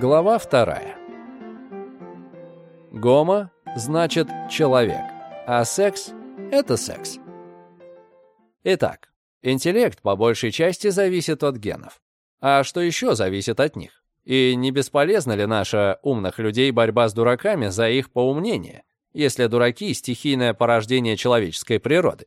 Глава вторая. Гомо значит человек, а секс — это секс. Итак, интеллект по большей части зависит от генов. А что еще зависит от них? И не бесполезна ли наша умных людей борьба с дураками за их поумнение, если дураки — стихийное порождение человеческой природы?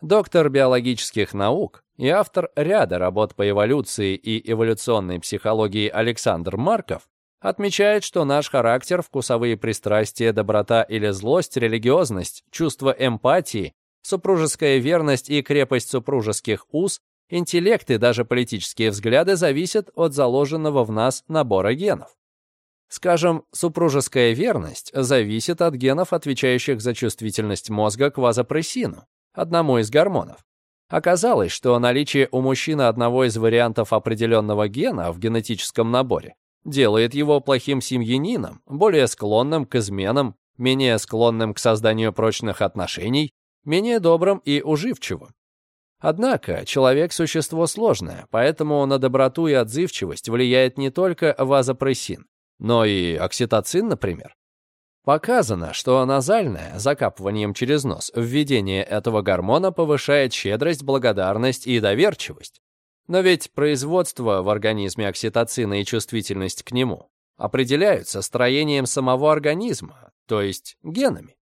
Доктор биологических наук и автор ряда работ по эволюции и эволюционной психологии Александр Марков отмечает, что наш характер, вкусовые пристрастия, доброта или злость, религиозность, чувство эмпатии, супружеская верность и крепость супружеских уз, интеллект и даже политические взгляды зависят от заложенного в нас набора генов. Скажем, супружеская верность зависит от генов, отвечающих за чувствительность мозга к вазопрессину, одному из гормонов. Оказалось, что наличие у мужчины одного из вариантов определенного гена в генетическом наборе делает его плохим семьянином, более склонным к изменам, менее склонным к созданию прочных отношений, менее добрым и уживчивым. Однако человек – существо сложное, поэтому на доброту и отзывчивость влияет не только вазопрессин, но и окситоцин, например. Показано, что назальное, закапыванием через нос, введение этого гормона повышает щедрость, благодарность и доверчивость. Но ведь производство в организме окситоцина и чувствительность к нему определяются строением самого организма, то есть генами.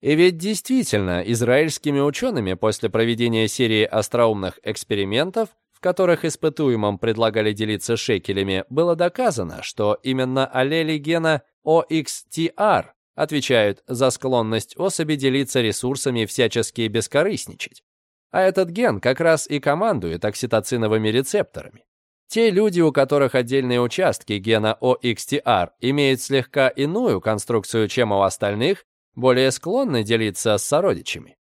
И ведь действительно, израильскими учеными после проведения серии остроумных экспериментов, в которых испытуемым предлагали делиться шекелями, было доказано, что именно аллели гена OXTR отвечают за склонность особи делиться ресурсами и всячески бескорыстничать. А этот ген как раз и командует окситоциновыми рецепторами. Те люди, у которых отдельные участки гена OXTR имеют слегка иную конструкцию, чем у остальных, более склонны делиться с сородичами.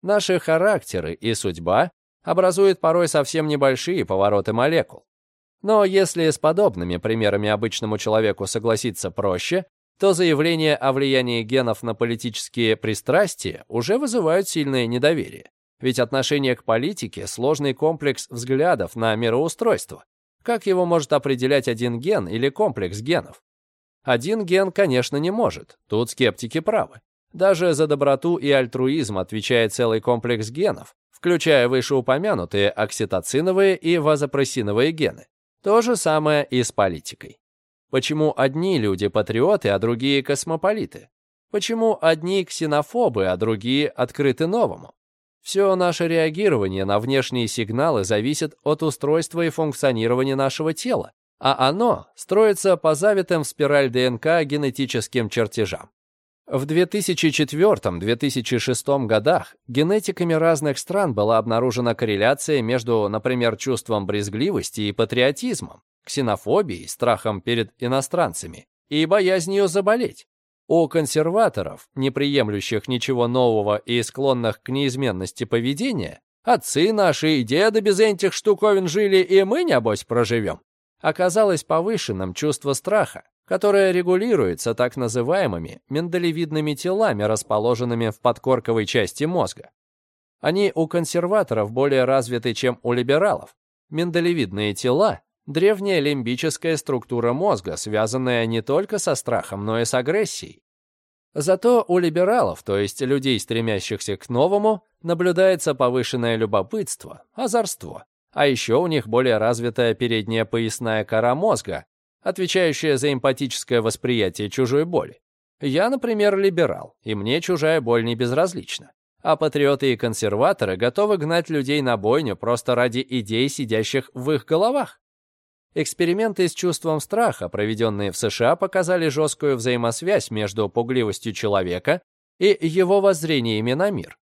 Наши характеры и судьба образуют порой совсем небольшие повороты молекул. Но если с подобными примерами обычному человеку согласиться проще, то заявления о влиянии генов на политические пристрастия уже вызывают сильное недоверие. Ведь отношение к политике – сложный комплекс взглядов на мироустройство. Как его может определять один ген или комплекс генов? Один ген, конечно, не может. Тут скептики правы. Даже за доброту и альтруизм отвечает целый комплекс генов, включая вышеупомянутые окситоциновые и вазопрессиновые гены. То же самое и с политикой. Почему одни люди патриоты, а другие космополиты? Почему одни ксенофобы, а другие открыты новому? Все наше реагирование на внешние сигналы зависит от устройства и функционирования нашего тела, а оно строится по завитым в спираль ДНК генетическим чертежам. В 2004-2006 годах генетиками разных стран была обнаружена корреляция между, например, чувством брезгливости и патриотизмом, ксенофобией, страхом перед иностранцами и боязнью заболеть. У консерваторов, не приемлющих ничего нового и склонных к неизменности поведения, отцы наши и деды без этих штуковин жили, и мы, небось, проживем, оказалось повышенным чувство страха, которое регулируется так называемыми миндалевидными телами, расположенными в подкорковой части мозга. Они у консерваторов более развиты, чем у либералов. Миндалевидные тела древняя лимбическая структура мозга, связанная не только со страхом, но и с агрессией. Зато у либералов, то есть людей, стремящихся к новому, наблюдается повышенное любопытство, озорство. А еще у них более развитая передняя поясная кора мозга, отвечающая за эмпатическое восприятие чужой боли. Я, например, либерал, и мне чужая боль не безразлична. А патриоты и консерваторы готовы гнать людей на бойню просто ради идей, сидящих в их головах. Эксперименты с чувством страха, проведенные в США, показали жесткую взаимосвязь между пугливостью человека и его воззрениями на мир.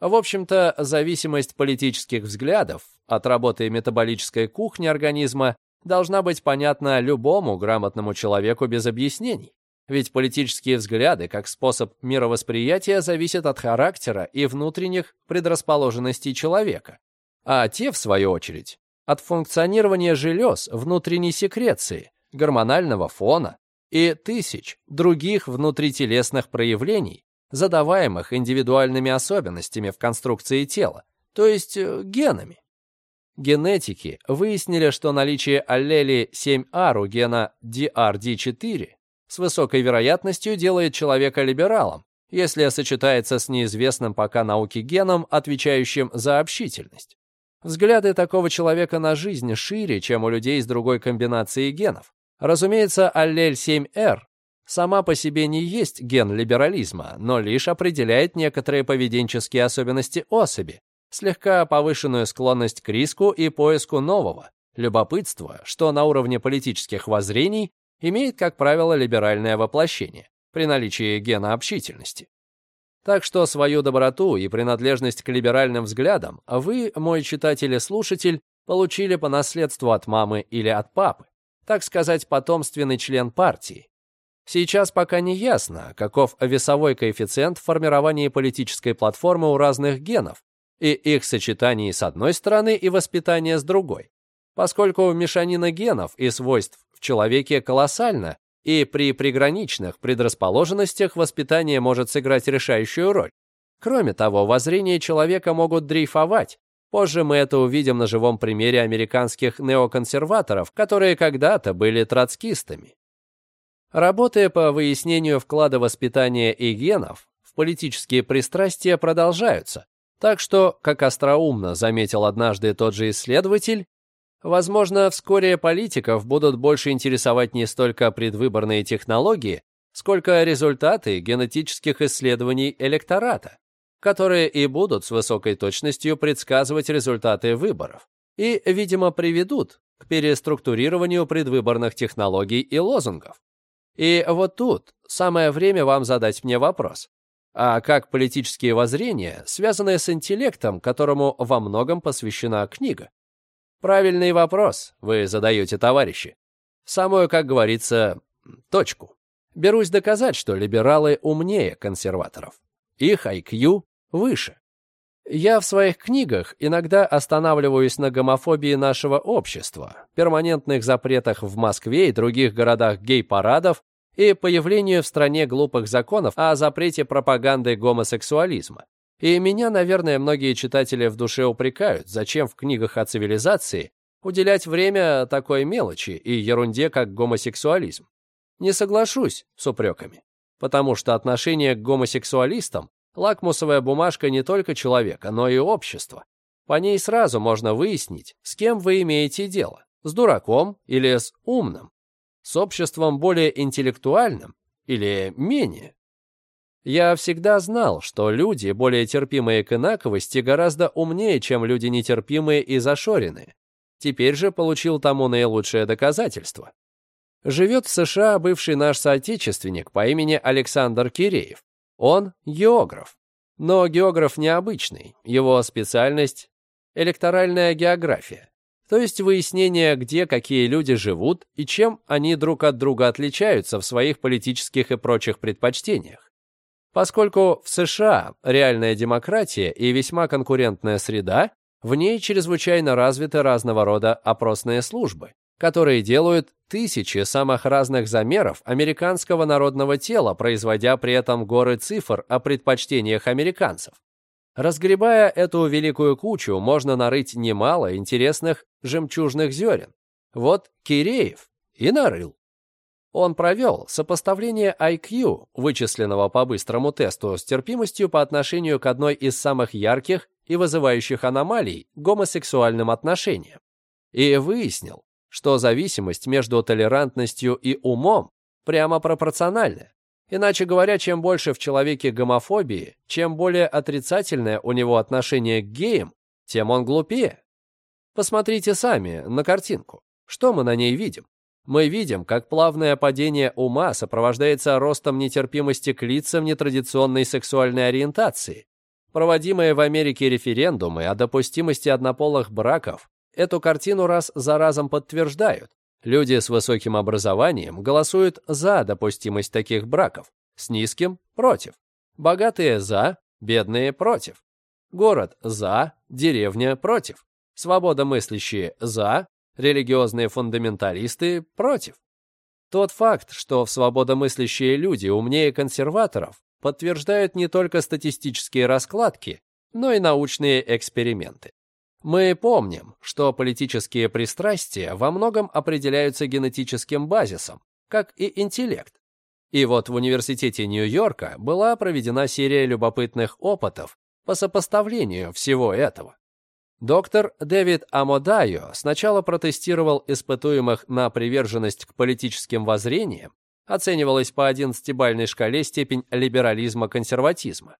В общем-то, зависимость политических взглядов от работы метаболической кухни организма должна быть понятна любому грамотному человеку без объяснений. Ведь политические взгляды, как способ мировосприятия, зависят от характера и внутренних предрасположенностей человека. А те, в свою очередь, от функционирования желез, внутренней секреции, гормонального фона и тысяч других внутрителесных проявлений, задаваемых индивидуальными особенностями в конструкции тела, то есть э, генами. Генетики выяснили, что наличие аллели 7R у гена DRD4 с высокой вероятностью делает человека либералом, если сочетается с неизвестным пока науке геном, отвечающим за общительность. Взгляды такого человека на жизнь шире, чем у людей с другой комбинацией генов. Разумеется, аллель 7R сама по себе не есть ген либерализма, но лишь определяет некоторые поведенческие особенности особи, слегка повышенную склонность к риску и поиску нового, любопытство, что на уровне политических воззрений имеет, как правило, либеральное воплощение при наличии гена общительности. Так что свою доброту и принадлежность к либеральным взглядам вы, мой читатель и слушатель, получили по наследству от мамы или от папы, так сказать, потомственный член партии. Сейчас пока не ясно, каков весовой коэффициент в формировании политической платформы у разных генов и их сочетании с одной стороны и воспитания с другой. Поскольку мешанина генов и свойств в человеке колоссальна, и при приграничных предрасположенностях воспитание может сыграть решающую роль. Кроме того, воззрения человека могут дрейфовать. Позже мы это увидим на живом примере американских неоконсерваторов, которые когда-то были троцкистами. Работая по выяснению вклада воспитания и генов, в политические пристрастия продолжаются. Так что, как остроумно заметил однажды тот же исследователь, Возможно, вскоре политиков будут больше интересовать не столько предвыборные технологии, сколько результаты генетических исследований электората, которые и будут с высокой точностью предсказывать результаты выборов и, видимо, приведут к переструктурированию предвыборных технологий и лозунгов. И вот тут самое время вам задать мне вопрос. А как политические воззрения, связанные с интеллектом, которому во многом посвящена книга? Правильный вопрос вы задаете, товарищи. Самую, как говорится, точку. Берусь доказать, что либералы умнее консерваторов. Их IQ выше. Я в своих книгах иногда останавливаюсь на гомофобии нашего общества, перманентных запретах в Москве и других городах гей-парадов и появлению в стране глупых законов о запрете пропаганды гомосексуализма. И меня, наверное, многие читатели в душе упрекают, зачем в книгах о цивилизации уделять время такой мелочи и ерунде, как гомосексуализм. Не соглашусь с упреками, потому что отношение к гомосексуалистам – лакмусовая бумажка не только человека, но и общества. По ней сразу можно выяснить, с кем вы имеете дело – с дураком или с умным, с обществом более интеллектуальным или менее. Я всегда знал, что люди, более терпимые к инаковости, гораздо умнее, чем люди нетерпимые и зашоренные. Теперь же получил тому наилучшее доказательство. Живет в США бывший наш соотечественник по имени Александр Киреев. Он географ. Но географ необычный. Его специальность – электоральная география. То есть выяснение, где какие люди живут и чем они друг от друга отличаются в своих политических и прочих предпочтениях. Поскольку в США реальная демократия и весьма конкурентная среда, в ней чрезвычайно развиты разного рода опросные службы, которые делают тысячи самых разных замеров американского народного тела, производя при этом горы цифр о предпочтениях американцев. Разгребая эту великую кучу, можно нарыть немало интересных жемчужных зерен. Вот Киреев и нарыл. Он провел сопоставление IQ, вычисленного по быстрому тесту, с терпимостью по отношению к одной из самых ярких и вызывающих аномалий – гомосексуальным отношениям. И выяснил, что зависимость между толерантностью и умом прямо пропорциональна. Иначе говоря, чем больше в человеке гомофобии, чем более отрицательное у него отношение к геям, тем он глупее. Посмотрите сами на картинку. Что мы на ней видим? Мы видим, как плавное падение ума сопровождается ростом нетерпимости к лицам нетрадиционной сексуальной ориентации. Проводимые в Америке референдумы о допустимости однополых браков эту картину раз за разом подтверждают. Люди с высоким образованием голосуют за допустимость таких браков, с низким – против. Богатые – за, бедные – против. Город – за, деревня – против. Свободомыслящие – за, религиозные фундаменталисты против. Тот факт, что в свободомыслящие люди умнее консерваторов, подтверждают не только статистические раскладки, но и научные эксперименты. Мы помним, что политические пристрастия во многом определяются генетическим базисом, как и интеллект. И вот в Университете Нью-Йорка была проведена серия любопытных опытов по сопоставлению всего этого. Доктор Дэвид Амодайо сначала протестировал испытуемых на приверженность к политическим воззрениям, оценивалась по 11-бальной шкале степень либерализма-консерватизма.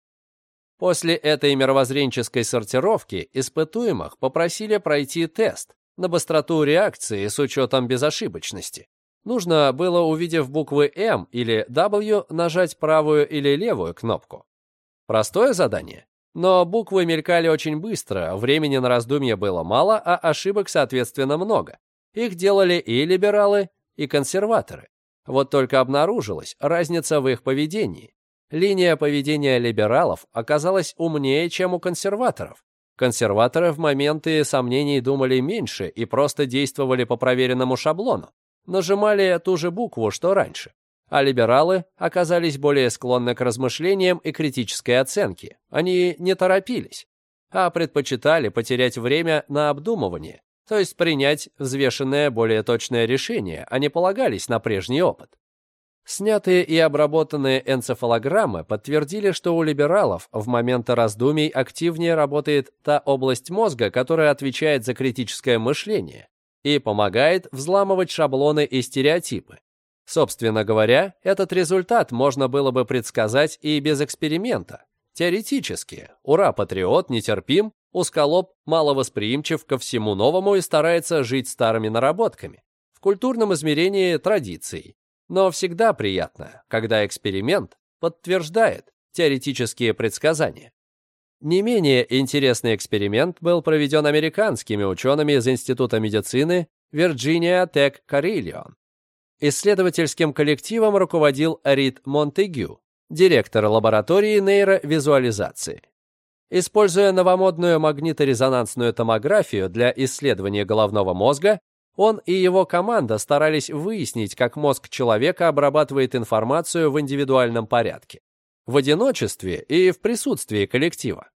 После этой мировоззренческой сортировки испытуемых попросили пройти тест на быстроту реакции с учетом безошибочности. Нужно было, увидев буквы М или W, нажать правую или левую кнопку. Простое задание, но буквы мелькали очень быстро, времени на раздумье было мало, а ошибок, соответственно, много. Их делали и либералы, и консерваторы. Вот только обнаружилась разница в их поведении. Линия поведения либералов оказалась умнее, чем у консерваторов. Консерваторы в моменты сомнений думали меньше и просто действовали по проверенному шаблону. Нажимали ту же букву, что раньше. А либералы оказались более склонны к размышлениям и критической оценке. Они не торопились, а предпочитали потерять время на обдумывание, то есть принять взвешенное, более точное решение, а не полагались на прежний опыт. Снятые и обработанные энцефалограммы подтвердили, что у либералов в моменты раздумий активнее работает та область мозга, которая отвечает за критическое мышление и помогает взламывать шаблоны и стереотипы. Собственно говоря, этот результат можно было бы предсказать и без эксперимента. Теоретически, ура, патриот, нетерпим, усколоб маловосприимчив ко всему новому и старается жить старыми наработками. В культурном измерении традиций, но всегда приятно, когда эксперимент подтверждает теоретические предсказания. Не менее интересный эксперимент был проведен американскими учеными из Института медицины Virginia Tech Carilion. Исследовательским коллективом руководил Рид Монтегю, директор лаборатории нейровизуализации. Используя новомодную магниторезонансную томографию для исследования головного мозга, он и его команда старались выяснить, как мозг человека обрабатывает информацию в индивидуальном порядке, в одиночестве и в присутствии коллектива.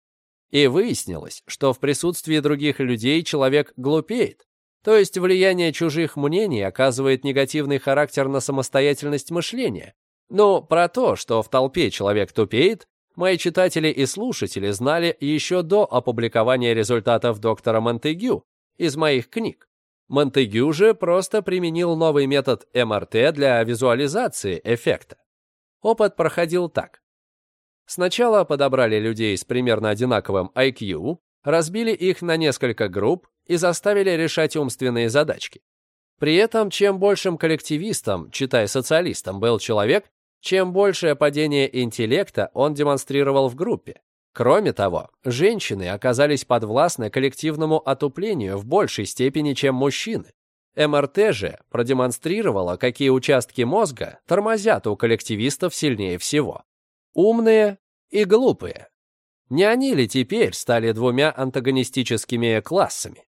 И выяснилось, что в присутствии других людей человек глупеет, то есть влияние чужих мнений оказывает негативный характер на самостоятельность мышления. Но про то, что в толпе человек тупеет, мои читатели и слушатели знали еще до опубликования результатов доктора Монтегю из моих книг. Монтегю же просто применил новый метод МРТ для визуализации эффекта. Опыт проходил так. Сначала подобрали людей с примерно одинаковым IQ, разбили их на несколько групп и заставили решать умственные задачки. При этом, чем большим коллективистом, читай социалистом, был человек, чем большее падение интеллекта он демонстрировал в группе. Кроме того, женщины оказались подвластны коллективному отуплению в большей степени, чем мужчины. МРТ же продемонстрировала, какие участки мозга тормозят у коллективистов сильнее всего. Умные и глупые. Не они ли теперь стали двумя антагонистическими классами?